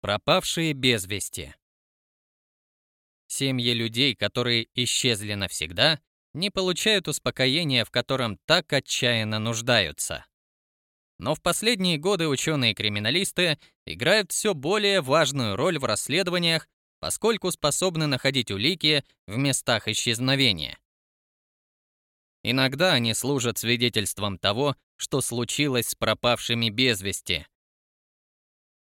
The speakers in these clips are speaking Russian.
Пропавшие без вести. Семьи людей, которые исчезли навсегда, не получают успокоения, в котором так отчаянно нуждаются. Но в последние годы ученые-криминалисты играют все более важную роль в расследованиях, поскольку способны находить улики в местах исчезновения. Иногда они служат свидетельством того, что случилось с пропавшими без вести.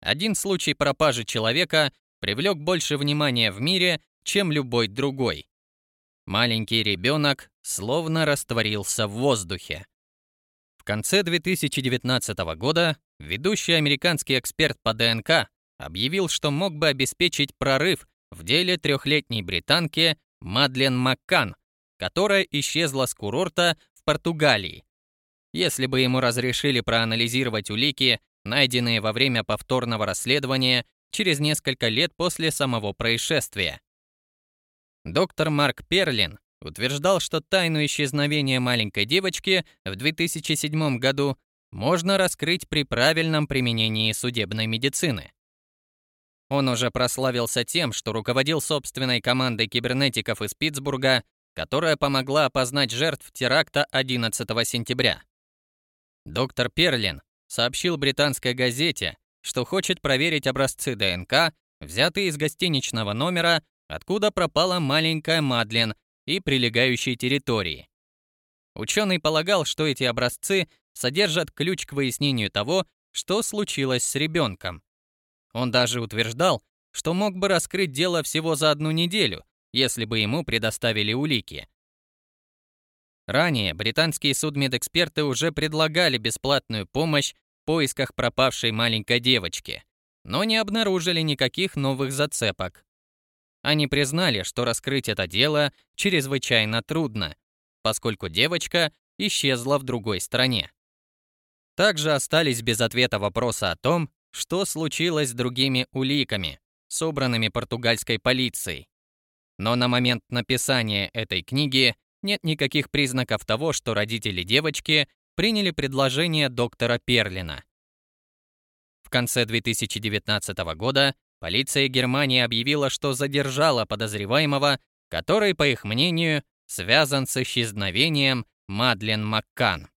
Один случай пропажи человека привлек больше внимания в мире, чем любой другой. Маленький ребенок словно растворился в воздухе. В конце 2019 года ведущий американский эксперт по ДНК объявил, что мог бы обеспечить прорыв в деле трехлетней британки Мадлен Маккан, которая исчезла с курорта в Португалии. Если бы ему разрешили проанализировать улики, найденные во время повторного расследования через несколько лет после самого происшествия. Доктор Марк Перлин утверждал, что тайну исчезновения маленькой девочки в 2007 году можно раскрыть при правильном применении судебной медицины. Он уже прославился тем, что руководил собственной командой кибернетиков из Питтсбурга, которая помогла опознать жертв теракта 11 сентября. Доктор Перлин сообщил британской газете, что хочет проверить образцы ДНК, взятые из гостиничного номера откуда пропала маленькая Мадлен и прилегающие территории. Ученый полагал, что эти образцы содержат ключ к выяснению того, что случилось с ребенком. Он даже утверждал, что мог бы раскрыть дело всего за одну неделю, если бы ему предоставили улики. Ранее британские судмедэксперты уже предлагали бесплатную помощь поисках пропавшей маленькой девочки, но не обнаружили никаких новых зацепок. Они признали, что раскрыть это дело чрезвычайно трудно, поскольку девочка исчезла в другой стране. Также остались без ответа вопросы о том, что случилось с другими уликами, собранными португальской полицией. Но на момент написания этой книги нет никаких признаков того, что родители девочки приняли предложение доктора Перлина. В конце 2019 года Полиция Германии объявила, что задержала подозреваемого, который, по их мнению, связан с исчезновением Мадлен Маккан.